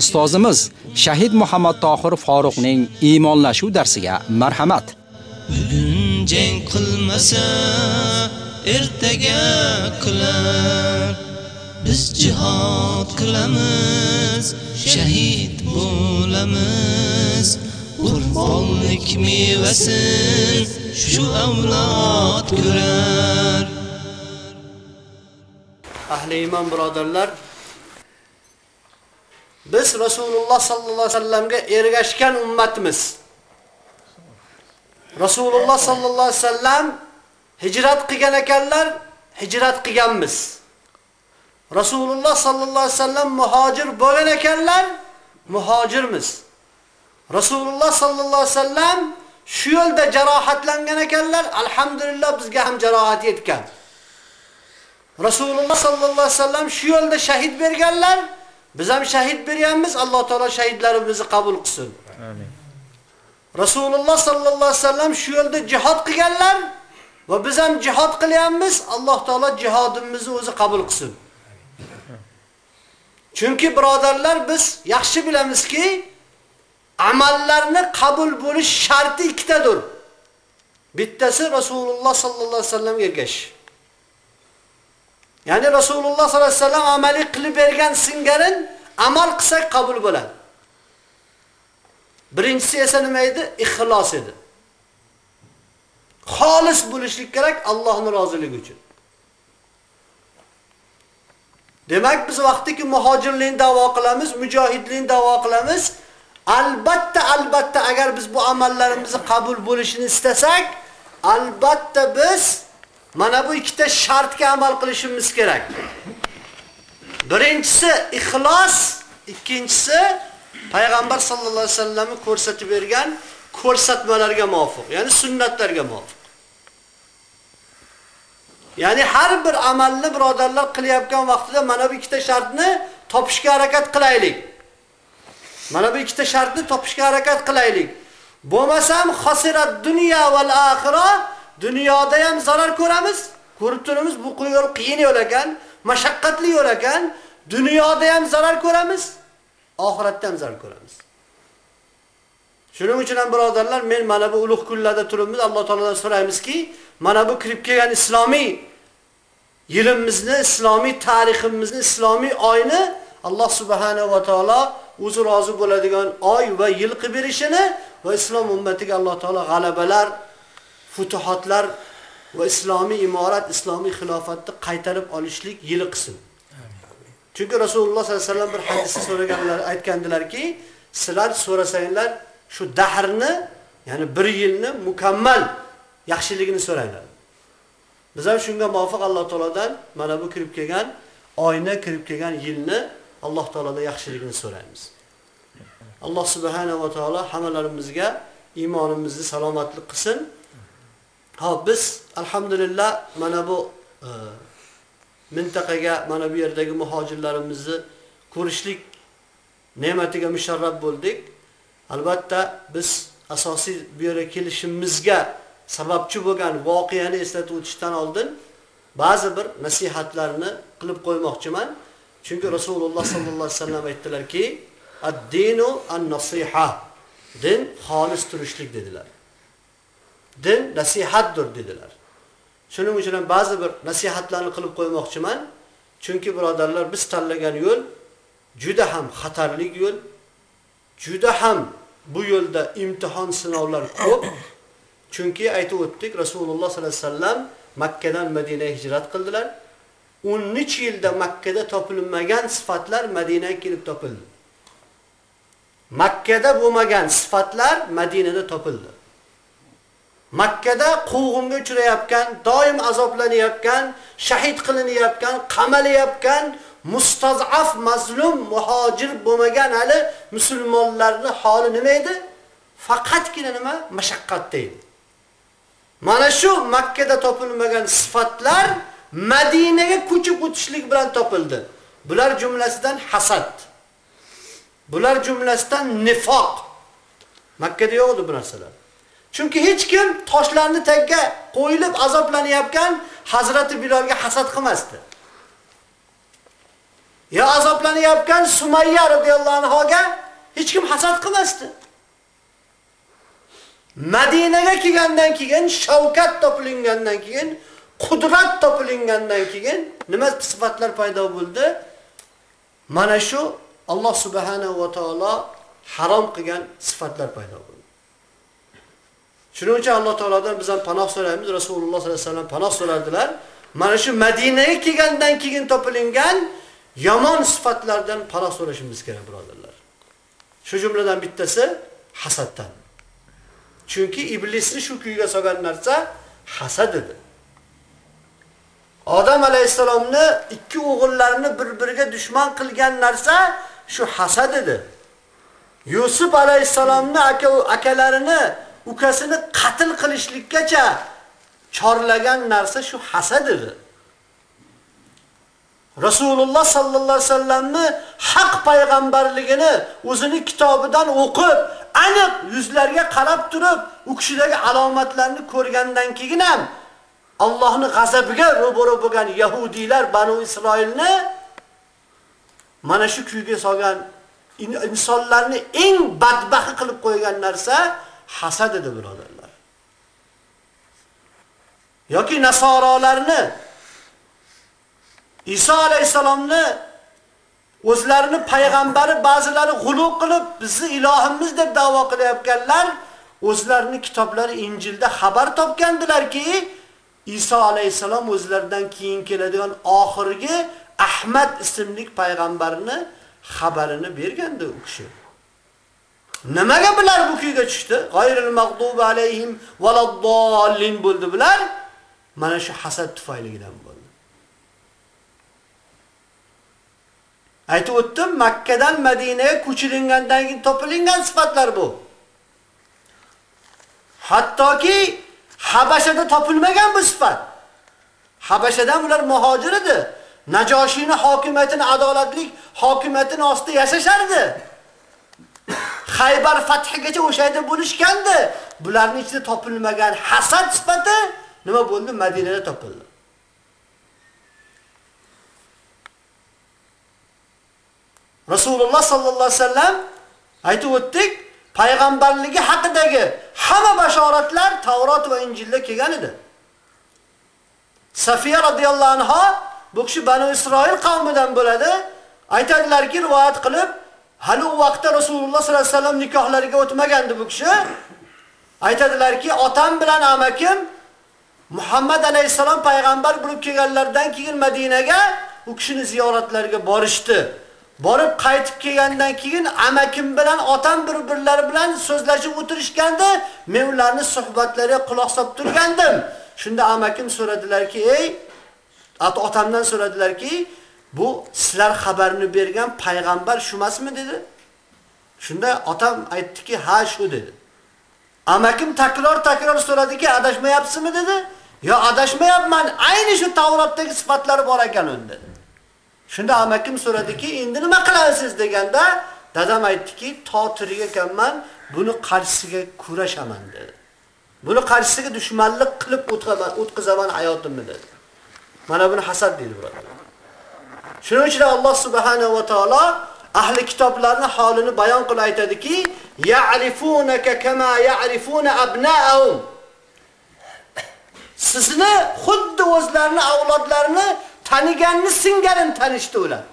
Ustozimiz Shahid Muhammad Tohir Faruqning iymonlashuv darsiga marhamat. Bugun jang qilmasa, ertaga qilar. Biz jihad qilamiz, shahid bo'lamiz. Qurbonlik mevasin shu avlod ko'rar. Ahli iymon birodarlar, Biz Rasululloh sallallohu alayhi vasallamga ergashgan ummatimiz. Rasululloh sallallohu alayhi vasallam hijrat qilgan ekanlar, hijrat qilganmiz. Rasululloh sallallohu alayhi vasallam muhojir bo'lgan ekanlar, muhojirmiz. Rasululloh sallallohu alayhi vasallam shu yo'lda jarohatlangan ekanlar, alhamdulillah bizga ham jarohat yetgan. Rasululloh sallallohu alayhi vasallam shu yo'lda shahid berganlar, Biz ham shahid beryapmiz, Alloh taolo shahidlarimizni qabul qilsin. Amin. Rasululloh sallallohu alayhi vasallam shu yo'lda jihad qilganlar va biz ham jihad qilyapmiz, Alloh taolo jihodimizni o'zi qabul qilsin. Chunki birodarlar biz yaxshi bilamizki, amallarni qabul bo'lish sharti ikkitadir. Bittasi Rasululloh sallallohu alayhi vasallamga ergashish. Ya'ni Rasululloh sollallohu alayhi vasallam amaliy qilib bergan singarin amal qilsak qabul bo'ladi. Birinchisi esa nima edi? Ixlos edi. Xolis bo'lishlik kerak Allohning roziligi uchun. Demak biz vaqtiki muhojirlikni da'vo qilamiz, mujohidlikni da'vo qilamiz, albatta albatta agar biz bu amallarimizni qabul bo'lishini istasak, albatta biz Mana bu ikkita shartga amal qilishimiz kerak. Birinchisi ixlos, ikkinchisi payg'ambar sallallohu alayhi vasallamni ko'rsatib bergan ko'rsatmalarga muvofiq, ya'ni sunnatlarga muvofiq. Ya'ni har bir amalni birodarlar qilyotgan vaqtida mana bu ikkita shartni topishga harakat qilaylik. Mana bu ikkita shartni topishga harakat qilaylik. Bo'lmasam xosirat dunyo va oxirat Dunyoda ham zarar ko'ramiz. Ko'rib turamiz, bu yo'l qiyin yo'l ekan, mashaqqatli yo'l ekan. Dunyoda ham zarar ko'ramiz, oxiratda ham zarar ko'ramiz. Shuning uchun ham birodarlar, men mana bu ulug' kunlarda turibmiz, Alloh taoladan so'raymizki, mana bu kirib kelgan islomiy yilimizni, islomiy tariximizni, islomiy oyni Alloh subhanahu va taolo o'zi rozi bo'ladigan oy va yil qilib berishini va islom ummatiga Alloh taolo g'alabalar futuhatlar va islomiy imorat, islomiy xilofatni qaytarib olishlik yili qilsin. Chunki Rasululloh sollallohu alayhi vasallam bir hadisda so'raganlar, aytgandilarki, sizlar so'rasanglar shu dahrni, ya'ni bir yilni mukammal yaxshiligini so'ranglar. Biz ham shunga muvofiq Alloh taoladan mana bu kirib kelgan oyni, kirib kelgan yilni Alloh taoladan yaxshiligini so'raymiz. Alloh subhanahu va taolo hammalarimizga iymonimizni salomatlik qilsin. Hop biz alhamdulillah mana bu e, mintaqaga, mana bu yerdagi muhojirlarimizni ko'rishlik ne'matiga musharraf bo'ldik. Albatta biz asosiy bu yerga kelishimizga sababchi bo'lgan voqeani eslatib o'tishdan oldin ba'zi bir nasihatlarni qilib qo'ymoqchiman. Chunki Rasululloh sallallohu alayhi vasallam aytdilarki, ad-dinu an-nasiha. Din xolis turishlik dedilar. Din nasihatdir dedilar. Shuning uchun ham ba'zi bir nasihatlarni qilib qo'ymoqchiman. Chunki birodarlar biz tanlagan yo'l juda ham xatarli yo'l. Juda ham bu yo'lda imtihon sinovlar ko'p. Chunki aytib o'tdik, Rasululloh sollallohu alayhi vasallam Makka dan Madinaga hijrat qildilar. 13 yilda Makkada topilmagan sifatlar Madinaga kelib topildi. Makkada bo'lmagan sifatlar Madinada topildi. Makkada quvg'inga uchrayotgan, doim azoblanayotgan, shahid qilinayotgan, qamalayotgan, mustazaf, mazlum, muhojir bo'lmagan hali musulmonlarning holi nima edi? Faqatgina nima? Mashaqqat edi. Mana shu Makkada topilmagan sifatlar Madinaga ko'chib o'tishlik bilan topildi. Bular jumlasidan hasad. Bular jumlasidan nifoq. Makkada yo'q edi bu narsalar. Chunki hech kim toshlarni tagga qo'yilib azoblanayotgan Hazrati Bilolga hasad qilmasdi. Ya azoblanayotgan Sumayya radhiyallohu anhoga hech kim hasad qilmasdi. Madinaga kelgandan keyin shavkat topilingandan keyin qudrat topilingandan keyin nima sifatlar paydo bo'ldi? Mana shu Alloh subhanahu va taolo harom qilgan sifatlar paydo bo'ldi. Shuning uchun Alloh taolodan biz ham panoh so'raymiz. Rasululloh sollallohu alayhi vasallam panoh so'radilar Mana shu Madinaga kelgandan keyin topilingan yomon sifatlardan panoh so'rashimiz kerak, birodarlar. Shu jumladan bittasi hasaddan. Chunki iblisni shu kuyga solgan narsa hasad edi. Odam alayhisalomni ikki o'g'illarini bir-biriga dushman qilgan narsa shu hasad edi. Yusuf alayhisalomni aka akalarini, ukasini qatl qilishlikkacha chorlagan narsa shu hasad edi. Rasululloh sallallohu alayhi vasallamni haq payg'ambarligini o'zini kitobidan o'qib, aniq yuzlarga qarab turib, u kishidagi alomatlarni ko'rgandan keyin ham Allohning g'azabiga ro'baro bo'lgan yahudiylar Banu Isroilni mana shu kuyga solgan insonlarni eng badbaxti qilib qo'ygan narsa hasad edi, birodarlar. yoki nasorolarni Iso alayhisalomni o'zlarini payg'ambari ba'zilari g'ulu qilib bizni ilohimiz deb da'vo qilayotganlar o'zlarining kitoblari Injilda xabar topgandilarki, Iso alayhisalom o'zlaridan keyin keladigan oxirgi Ahmad ismli payg'ambarni xabarini bergandi u kishi. Nimaga bular bu kuyga tushdi? G'ayril mag'dubi alayhim valaddallin bo'ldi bular. Mana shu hasad tufayligidan bo'ldi. Aytib o'tdim, Makka dan Madinaga ko'chilingandan keyin topilingan sifatlar bu. Hattoki Habashada topilmagan bu sifat. Habashadan ular muhojir edi. Najoshiyning hokimiyatini adolatlik hokimiyatini ostida yashashardi. Xaybar fathigacha o'sha yerda bo'lishgandi. Bularning ichida topilmagan hasad sifati nima bo'ldi? Madinada topildi. Rasululloh sallallohu alayhi vasallam aytib o'tdik, payg'ambarligi haqidagi hamma bashoratlar Tavrot va Injilda kelgan edi. Safiya radhiyallohu anha bu kishi Banu Isroil qavmidan bo'ladi. Aytadilarki, rivoyat qilib, hali u vaqtda Rasululloh sallallohu alayhi vasallam nikohlariga o'tmagandi bu kishi. Aytadilarki, otam bilan amakim Muhammad alayhisalom payg'ambar bo'lib kelganlardan keyin Madinaga u kishini ziyoratlariga borishdi. Borib qaytib kelgandan keyin amakim bilan otam bir-birlari bilan so'zlashib o'tirishganda, men ularni suhbatlariga quloq solib turgandim. Shunda amakim so'radilarki, "Ey, otamdan so'radilarki, bu sizlar xabarini bergan payg'ambar shumasmi?" dedi. Shunda otam aytdiki, "Ha, shu" dedi. Amakim takror-takror so'radiki, "Adashmayapsizmi?" dedi. "Yo, adashmayapman. Ayni shu Tavrotdagi sifatlari bor ekan unda." dedi. Shunda amakim so'radiki, "Endi nima qilasiz?" deganda, dadam aytdiki, "To tirik ekanman, buni qarshisiga kurashaman" dedi. Buni qarshisiga dushmanlik qilib o'tqizaman hayotimni dedi. Mana buni hasad deydi birodarlar. Shuning uchun Alloh subhanahu va taolo ahli kitoblarning holini bayon qilib aytadiki, "Ya'rifunaka kama ya'rifuna abna'ahum." Sizni xuddi o'zlarini avlodlarini taniganni singarin tanishdi ular.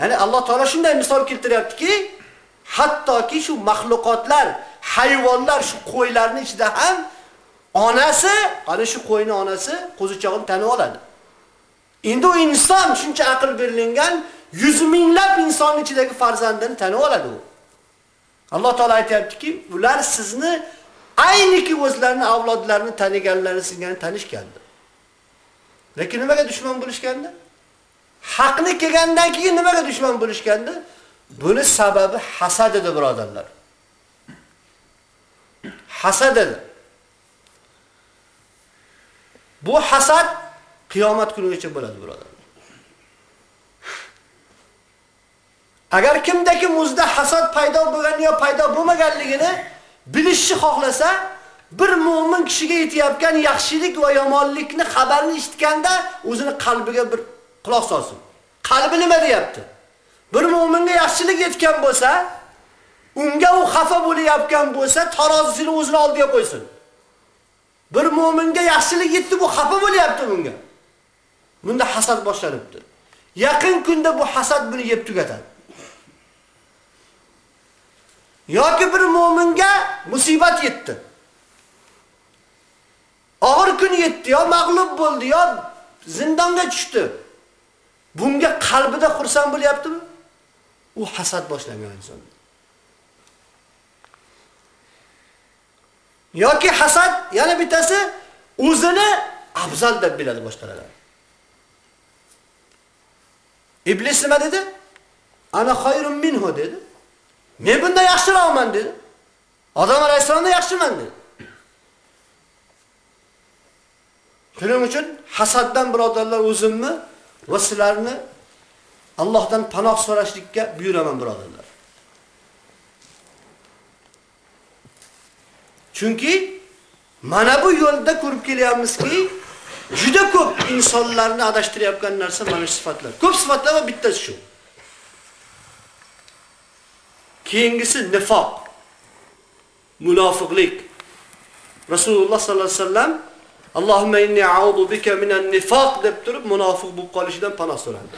Ya'ni Alloh taolo shunday misol keltiryaptiki, hattoki shu mahluqotlar, hayvonlar, shu qo'ylarning ichida ham onasi, qani shu qo'yni onasi qo'zichog'ini tanib oladi. Endi u inson shuncha aql berilgan, yuz minglab insonning ichidagi farzandini tanib oladi u. Alloh taolay aytayaptiki, ular sizni ayniki o'zlarini avlodlarini taniganlari singani tanishgandi. Lekin nimaga dushman bo'lishgandi? Haqni kelgandan keyin nimaga dushman bo'lishgandi? Buni sababi hasad edi, birodarlar. Hasad edi. Bu hasad qiyomat kunigacha bo'ladi, birodar. Agar kimdagi muzda hasad paydo bo'lgan yo paydo bo'lmaganligini bilishni xohlasa, bir mu'min kishiga yetayotgan yaxshilik va yomonlikni xabarni eshitganda o'zini qalbiga bir quloq solsin. Qalbi nima deyapti? Bir mu'minga yaxshilik yetgan bo'lsa, unga u xafa bo'layotgan bo'lsa, tarozisini o'zini oldiga qo'ysin. Bir mu'minga yaxshilik yetdi, bu xafa bo'layapti bunga. Bunda hasad boshlanibdi. Yaqin kunda bu hasad buni yeb tugatadi. yoki bir mu'minga musibat yetdi. Og'ir kun yetdi, yo mag'lub bo'ldi, yo zindonga tushdi. Bunga qalbida xursand bo'lyaptimi? U hasad boshlangan inson. yoki hasad yana bittasi o'zini afzal deb biladi boshqalardan. Iblis nima dedi? Ana xayrun minhu dedi. Men bunda yaxshiroqman dedi. Odam alayhissalomdan yaxshiman dedi. Shuning uchun hasaddan birodarlar o'zimni va sizlarni Allohdan panoh so'rashlikka buyuraman birodarlar. Chunki mana bu yo'lda ko'rib kelyapmizki, juda ko'p insonlarni adashtirayotgan narsa mana shu sifatlar. Ko'p sifatlar va bittasi shu. Keyingisi nifoq. Munofiqlik. Rasululloh sallallohu alayhi vasallam Allohumma inni a'udhu bika minan nifoq deb turib munofiq bo'lib qolishidan panoh so'radi.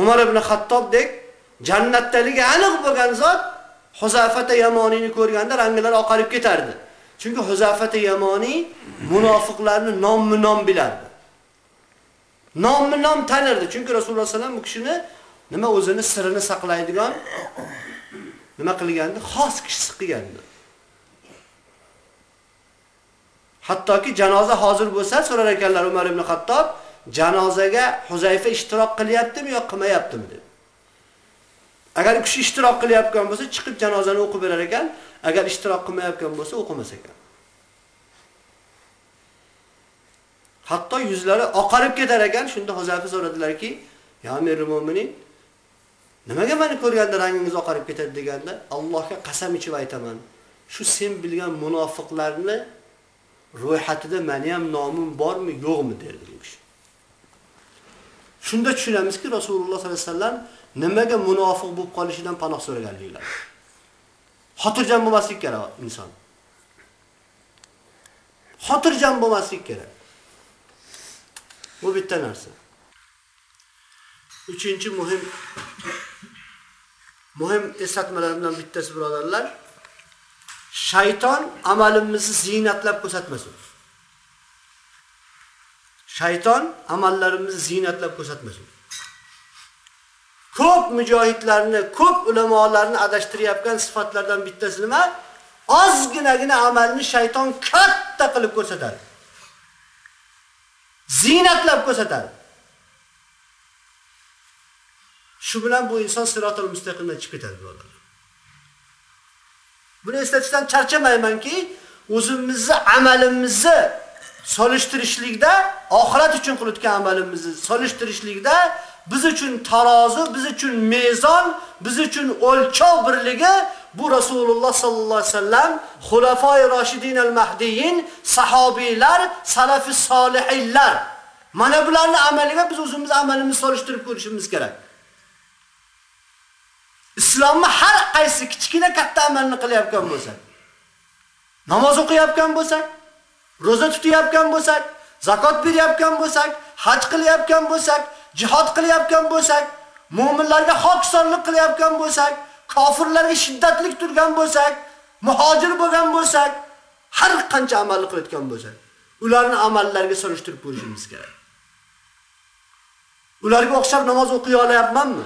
Umar ibn Xattobdek jannatdaligi aniq bo'lgan zot Huzafata Yamonini ko'rganda ranglari oqarib ketardi. Chunki Huzafata Yamoni munofiqlarni nom-nom bilardi. Nom-nom tanirdi. Chunki Rasululloh sallam bu kishini nima o'zini sirini saqlaydigan nima qilgandi? Xos kishi qilgandi. Hattoki janoza hozir bo'lsa so'rar ekanlar Umar ibn Xattob, janozaga Huzayfa ishtirok qilyaptimi yo qilmayaptimi deb. Agar u kishi ishtirok qilayotgan bo'lsa, chiqib janozani o'qib berar ekan, agar ishtirok qilmayotgan bo'lsa, o'qimas ekan. Hatto yuzlari oqarib ketar ekan, shunda hozafi so'radilarki, "Ya Amirul mo'minin nimaga meni ko'rganda rangingiz oqarib ketadi?" deganda, "Allohga qasam ichib aytaman, shu sen bilgan munofiqlarni ro'yxatida meni ham nomim bormi, yo'qmi?" derdi u kishi. Shunda tushunamizki, Rasululloh sollallohu alayhi vasallam nimaga munofiq bo'lib qolishidan panoh so'raganliglar. Xotirjam bo'lmaslik kerak inson. Xotirjam bo'lmaslik kerak. Bu bitta narsa. Uchinchi muhim muhim eslatmalardan bittasi birodarlar, shayton amalimizni ziynatlab ko'rsatmasin. Shayton amallarimizni ziynatlab ko'rsatmasin. Ko'p mujohidlarni, ko'p ulamolarni adashtirayotgan sifatlardan bittasi nima? Ozginagina amalni shayton katta qilib ko'rsatadi. Zinatlab ko'rsatadi. Shu bilan bu inson sirotul mustaqimdan chiqib ketadi, birodarlar. Buni eslatishdan charchamaymanki, o'zimizni amalimizni solishtirishlikda, oxirat uchun qilayotgan amalimizni solishtirishlikda biz uchun tarozi, biz uchun mezon, biz uchun o'lchov birligi bu Rasululloh sallallohu alayhi vasallam, xulafoi roshidin al-mahdiyin, sahobiylar, salafi solihinlar. Mana bularni amaliga biz o'zimiz amalimizni solishtirib ko'rishimiz kerak. Islomni har qaysi kichkina katta amalni qilyapgan bo'lsak, namoz o'qiyotgan bo'lsak, roza tutayotgan bo'lsak, zakot berayotgan bo'lsak, haj qilayotgan bo'lsak, jihad qilyapgan bo'lsak, mu'minlarga hokisonlik qilyapgan bo'lsak, kofirlarga shiddatlik turgan bo'lsak, muhojir bo'lgan bo'lsak, har qancha amal qilayotgan bo'lsak, ularni amallariga solishtirib ko'rishimiz kerak. Ularga o'xshab namoz o'qiy olayapmanmi?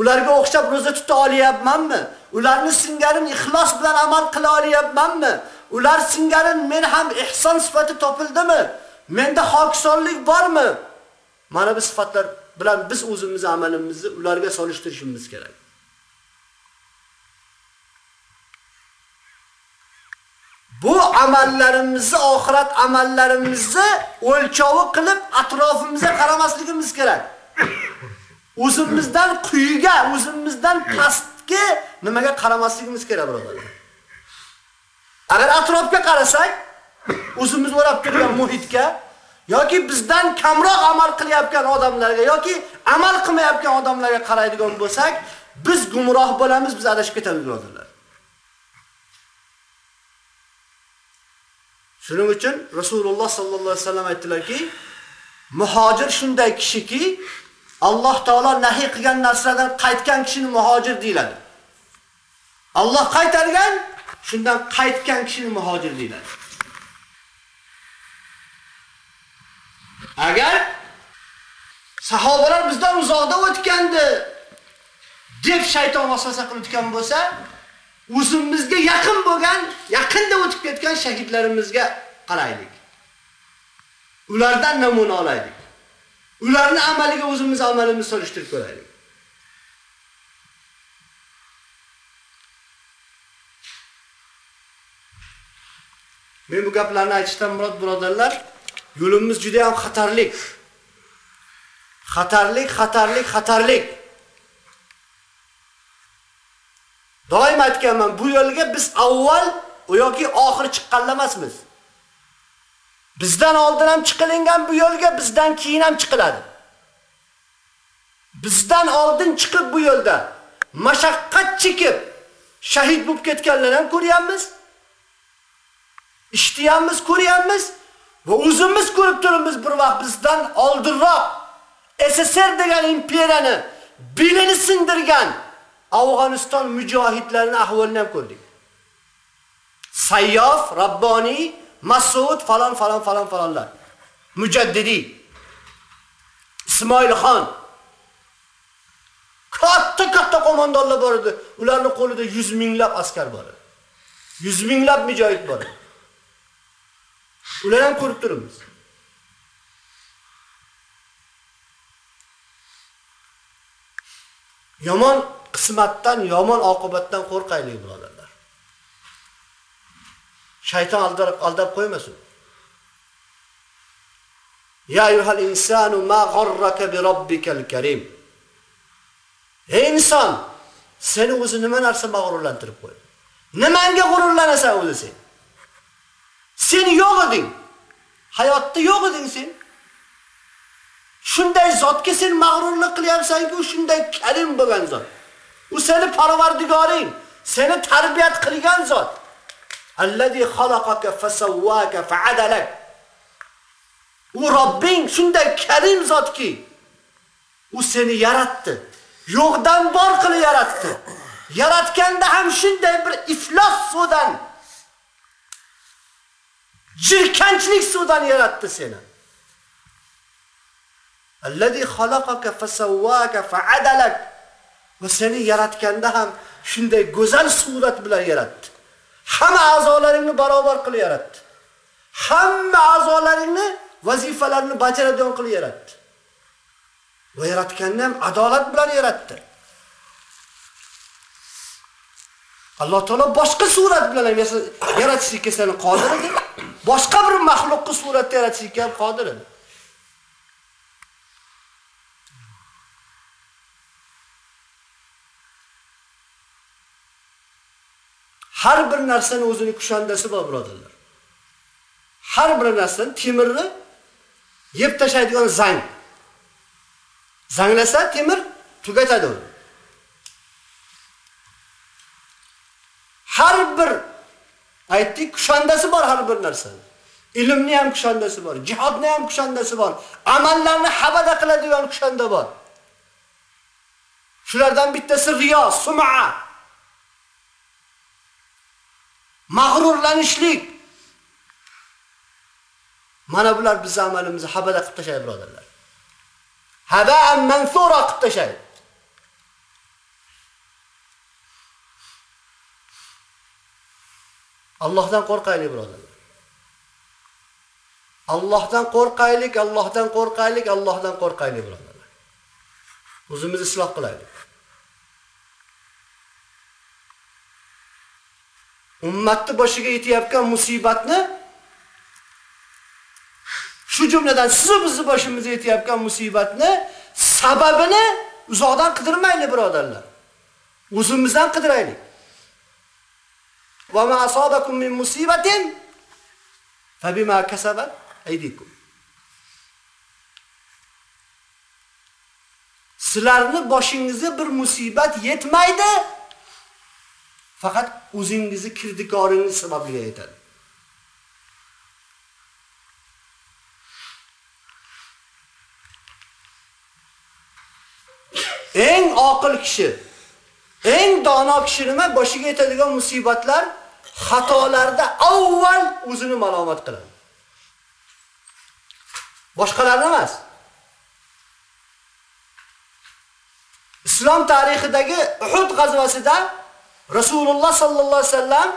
Ularga o'xshab roza tuta olyapmanmi? Ularni singarin ixlos bilan amal qila olyapmanmi? Ular singarin men ham ihson sifati topildimi? Menda hokisonlik bormi? Mana bu sifatlar bilan biz o'zimizni amalimizni ularga solishtirishimiz kerak. bu amallarimizni oxirat amallarimizni o'lchovi qilib atrofimizga qaramasligimiz kerak. O'zimizdan quyiga, o'zimizdan pastga nimaga qaramasligimiz kerak, birodarlar. Agar atrofga qarasak, o'zimiz o'rab turgan muhitga, yoki bizdan kamroq amal qilyapgan odamlarga yoki amal qilmayotgan odamlarga qaraydigan bo'lsak, biz gumroh bo'lamiz, biz adashib ketamiz, birodarlar. Shuning uchun Rasululloh sallallohu alayhi vasallam aytdilarki, muhojir shunday kishiki, Alloh taolo nahiy qilgan narsalardan qaytgan kishini muhojir deyiladi. Alloh qaytargan, shundan qaytgan kishini muhojir deyiladi. Agar sahobalar bizdan uzoqda o'tgandi deb shayton vasvasa qilayotgan bo'lsa, o'zimizga yaqin bo'lgan, yaqinda o'tib ketgan shahidlarimizga qaraylik. Ulardan namuna olaylik. Ularni amaliga o'zimiz amalimizni solishtirib ko'raylik. Men bu gaplarni aytishdan murod birodarlar, yo'limiz juda ham xatarlik. Xatarlik, xatarlik, xatarlik. Doim aytganman, bu yo'lga biz avval yoki oxir chiqqanlar emasmiz. Bizdan oldin ham chiqilingan bu yo'lga bizdan keyin ham chiqiladi. Bizdan oldin chiqib bu yo'lda mashaqqat chekib shahid bo'lib ketganlarni ham ko'ryapmiz. Ishtiyamiz, ko'ryapmiz va o'zimiz ko'rib turibmiz bir vaqt bizdan oldinroq SSR degan imperiyani belini sindirgan Afg'oniston mujohidlarining ahvolini ham ko'rdik. Sayyof, Mas'ud falon falon falon falonlar. Mujaddidi. Ismoil Xon. Katta katta qo'mondonlar bor edi. Ularning qo'lida 100 minglab askar bor edi. 100 minglab mujohid bor. Ular ham ko'rib turibmiz. Yomon qismatdan, yomon oqibatdan qo'rqaylik, birodarlar. Shayton aldab aldab qo'ymasin. Ya ayyuhal insanu ma gharraka bi robbikal karim. Ey inson, seni o'zi nima narsa mag'rurlantirib qo'ydi? Nimanga g'ururlanasan o'zi sen? Sen yo'q eding. Hayotda yo'q eding sen. Shunday zotga sen mag'rurlik qilyapsanki, u shunday karim bo'lgan zot. U seni parvardigoring, seni tarbiyat qilgan zot. Allazi xalaqaka fasawwaka fa'adalak. U Robbing shunday karim zotki, u seni yaratdi. Yo'qdan bor qilib yaratdi. Yaratganda ham shunday bir iflos suvdan jirkanchlik suvdan yaratdi seni. Allazi xalaqaka fasawwaka fa'adalak. Va seni yaratganda ham shunday go'zal surat bilan yaratdi. Hamma a'zolaringni barobar qilib yaratdi. Hamma a'zolaringni vazifalarini bajaradigan qilib yaratdi. Va yaratganda ham adolat bilan yaratdi. Alloh taolo boshqa surat bilan yaratishga seni qodir edi. Boshqa bir maxluqni suratda yaratishga ham qodir edi. Har bir narsani o'zini kushandasi bor, birodarlar. Har bir narsani temirni yeb tashlaydigan zang. Zanglasa temir tugatadi uni. Har bir aytdik, kushandasi bor har bir narsani. Ilmni ham kushandasi bor, jihodni ham kushandasi bor, amallarni habada qiladigan kushanda bor. Shulardan bittasi riyo, sum'a. mag'rurlanishlik. Mana bular biz amalimizni habada qilib tashlaydi, birodarlar. Haba'an mansura qilib tashlaydi. Allohdan qo'rqaylik, birodarlar. Allohdan qo'rqaylik, Allohdan qo'rqaylik, Allohdan qo'rqaylik, birodarlar. O'zimizni isloq qilaylik. ummatni boshiga yetayotgan musibatni shu jumladan sizu bizni boshimizga yetayotgan musibatni sababini uzoqdan qidirmaylik birodarlar. O'zimizdan qidiraylik. Va ma asabakum min musibatin fabima kasabat aydikum. Sizlarni boshingizga bir musibat yetmaydi. Faqat o'zingizni kirdikoringiz sababli yetadi. eng oqil kishi, eng dono kishi nima boshiga yetadigan musibatlar xatolarda avval o'zini malomat qiladi. Boshqalarni emas. Islom tarixidagi Uhud g'azvasida Rasululloh sallallohu alayhi vasallam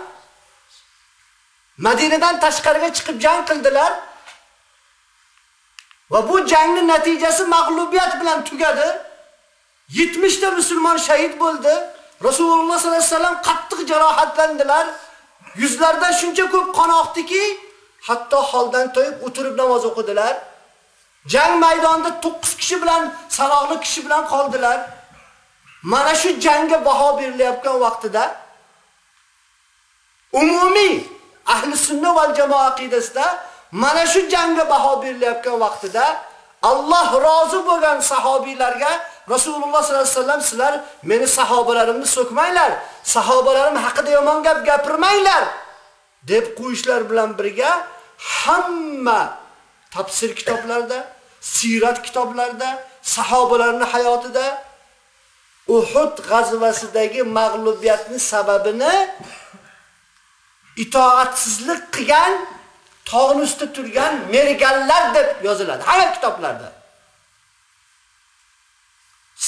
Madinadan tashqariga chiqib jang qildilar. Va bu jangning natijasi mag'lubiyat bilan tugadi. 70 ta musulmon shahid bo'ldi. Rasululloh sallallohu alayhi vasallam qattiq jarohatlandilar. Yuzlardan shuncha ko'p qon oqdiki, hatto holdan to'yib o'tirib namoz o'qidilar. Jang maydonida 9 kishi bilan, sanoqli kishi bilan qoldilar. Mana shu jangga baho berilayotgan vaqtida umumiy ahli sunna va jamoa aqidasida mana shu jangga baho berilayotgan vaqtida Alloh rozi bo'lgan sahobiylarga Rasululloh sollallohu alayhi vasallam sizlar meni sahobalarimni so'kmanglar, sahobalarim haqida yomon gap gapirmanglar deb qo'yishlar bilan birga hamma tafsir kitoblarida, sirat kitoblarida, sahobalarning hayotida Uhud g'azvasidagi mag'lubiyatning sababini itoatsizlik qilgan, tog'ning ustida turgan merganlar deb yoziladi hamma kitoblarda.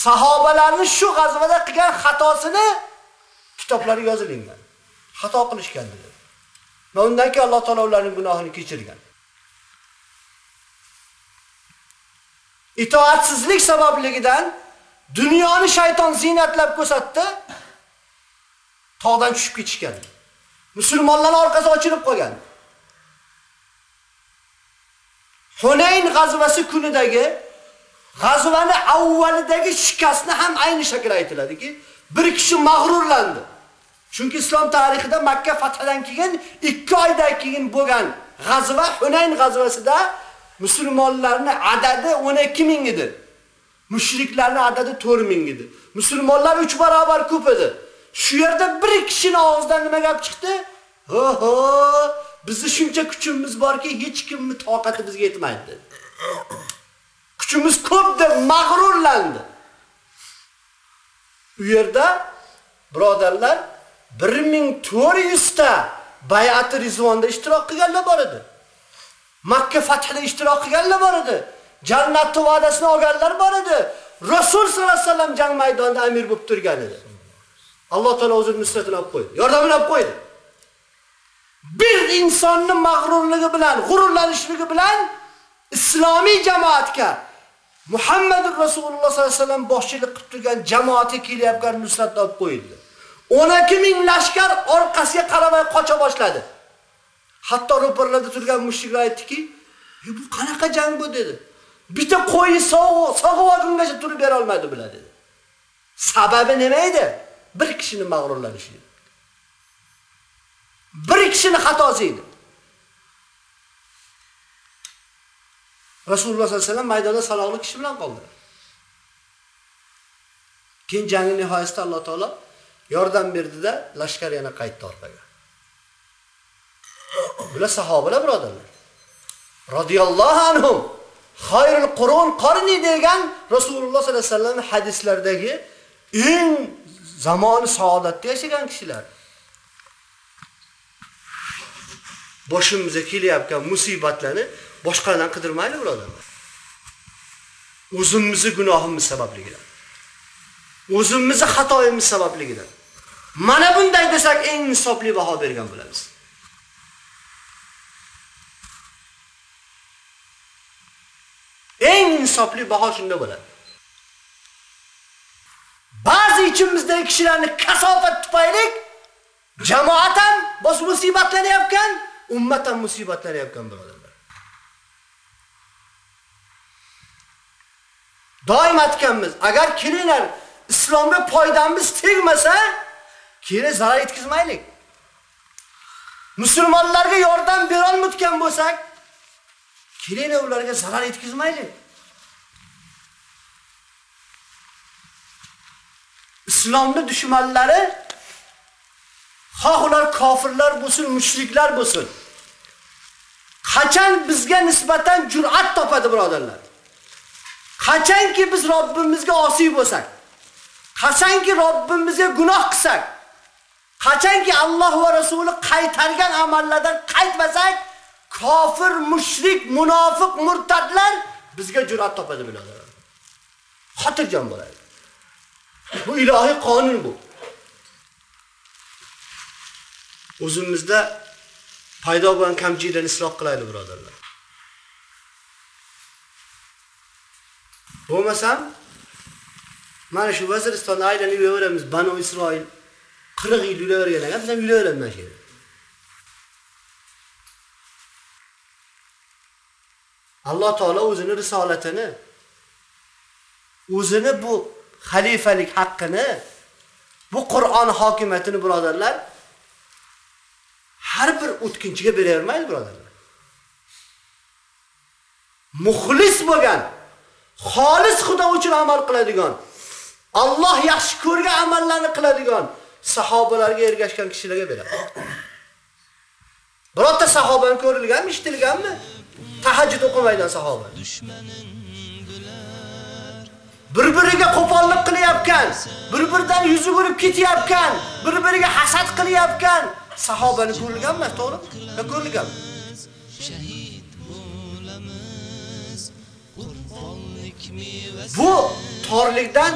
Sahobalarni shu g'azvada qilgan xatosini kitoblarga yozilingan. Xato qilishgan dedi. Va undan keyin Alloh taolo ularning gunohini kechirgan. Itoatsizlik sababligidan dunyoni shayton zinatlab ko'rsatdi. Tog'dan tushib ketishgan. Musulmonlarning orqasi ochilib qolgan. Hunayn g'azvasi kunidagi g'azvani avvalidagi shikastni ham ayni shakl aytiladiki, bir kishi mag'rurlandi. Chunki islom tarixida Makka fathidan keyin 2 oydan keyin bo'lgan g'azva Hunayn g'azvasida musulmonlarning adadi 12 ming edi. Mushriklarning adadi 4 ming edi. Musulmonlar 3 barobar ko'p edi. Shu yerda bir kishining og'zidan nima gap chiqdi? Oho, bizni shuncha kuchimiz borki, hech kimni toqati bizga yetmaydi. Kuchimiz ko'p deb mag'rurlandi. U yerda birodarlar 1400 ta bay'ati rizvonda ishtirok qilganlar bor edi. Makka fathida ishtirok qilganlar bor edi. Jannat va'dasini olganlar bor edi. Rasul sollallohu alayhi vasallam jang maydonida amir bo'lib turgan edi. Alloh taolo o'zini nusratini olib qo'ydi. Yordamini olib qo'ydi. Bir insonni mag'rurligi bilan, g'ururlanishligi bilan islomiy jamoatga Muhammad Rasululloh sollallohu alayhi vasallam boshchilik qilib turgan jamoati kelyapgan nusratni olib qo'yildi. 12 ming lashkar orqasiga qaramay qocha boshladi. Hatto ro'parlarda turgan mushriklar aytdiki, "E bu qanaqa jang bu?" dedi. Bitta qo'yi sog'u, sog'u turib bera olmadi bular dedi. Sababi nima edi? Bir kishining mag'rurlanishi. Bir kishining xatosi edi. Rasululloh sollallohu alayhi vasallam maydonda saloqli kishi bilan qoldilar. Keyin jangning nihoyasida Alloh taolo yordam berdida lashkar yana qaytdi orqaga. Bular sahobalar birodarlar. Radiyallohu anhum. Xayrul qurun qarni degan Rasululloh sollallohu alayhi vasallam hadislardagi eng zamoni saodatda yashagan kishilar. Boshimizga kelayotgan musibatlarni boshqalardan qidirmaylik birodarlar. O'zimizni gunohimiz sababligidan. O'zimizni xatoyimiz sababligidan. Mana bunday desak eng insofli baho bergan bo'lamiz. Eng insofli baho shunda bo'ladi. Ba'zi ichimizdagi kishilarni kasofat tufayli Jamoat ham bos musibatlanayotgan, ummat ham musibatlanayotgan birodar Doim aytganmiz, agar kelinglar islomga foydamiz tegmasa, keyin zarar yetkazmaylik. Musulmonlarga yordam bera olmayotgan bo'lsak, kelinglar ularga zarar yetkazmaylik. Islomni dushmanlari xoh ular kofirlar bo'lsin, mushriklar bo'lsin. Qachon bizga nisbatan jur'at topadi birodarlar? Qachonki biz Robbimizga osiy bo'lsak, qachonki Robbimizga gunoh qilsak, qachonki Alloh va Rasuli qaytargan amallardan qaytmasak, kofir, mushrik, munofiq, murtadlar bizga jur'at topadi birodarlar. Xotirjam bo'ladi. Bu ilohiy qonun bu. O'zimizda paydo bo'lgan kamchiliklarni isloq qilaylik birodarlar. Bo'lmasam mana shu Vaziristonda aylanib yuraveramiz, Banu Isroil 40 yil yuravergan ekan, biz ham yuraveramiz mana shu yerda. Alloh taolo o'zini risolatini, o'zini bu xalifalik haqqini, bu Qur'on hokimiyatini birodarlar har bir o'tkinchiga beravermaydi birodarlar. Muxlis bo'lgan, xolis Xudo uchun amal qiladigan, Alloh yaxshi ko'rgan amallarni qiladigan sahobalarga ergashgan kishilarga beradi. Birorta sahobani ko'rilganmi, eshitilganmi? Tahajjud o'qimaydigan sahoba. Bir-biriga qo'pollik qilyapkan, bir-biridan yuzi bo'lib ketyapkan, bir-biriga hasad qilyapkan. Sahobani ko'rilganmi, to'g'ri? Ko'rilganmi? Bu torlikdan,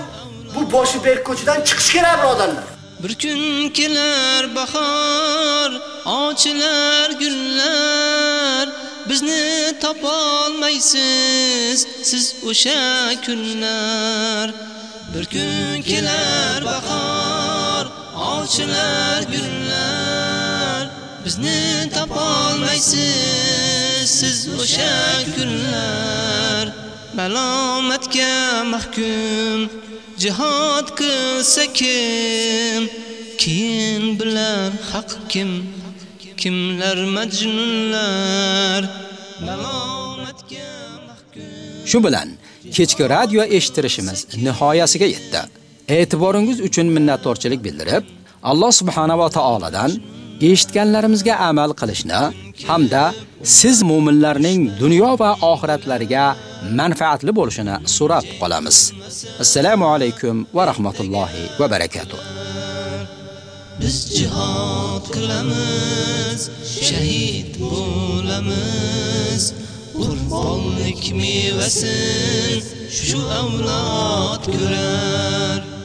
bu boshi berk ko'chidan chiqish kerak birodarlar. Bir kun kelar bahor, ochilar gullar, bizni topolmaysiz siz o'sha kunlar. Bir kun kelar bahor, ochilar gullar, bizni topolmaysiz siz o'sha kunlar. Malomatga mahkum jihad qilsa kim? Keyin bilar haq kim? Kimlar majnunlar? Malomatga mahkum. Shu bilan kechki radio eshitirishimiz nihoyasiga yetdi. E'tiboringiz uchun minnatdorchilik bildirib, Alloh subhanahu va taoladan eshitganlarimizga amal qilishni hamda siz mu'minlarning dunyo va oxiratlariga manfaatli bo'lishini so'rab qolamiz. Assalomu alaykum va rahmatullohi va barakatuh. biz jihad qilamiz shahid bo'lamiz qurbonlik mevasin shu avlod ko'rar